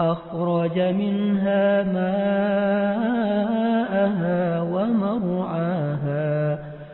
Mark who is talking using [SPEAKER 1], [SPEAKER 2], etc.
[SPEAKER 1] أخرج منها ماءها ومرعاها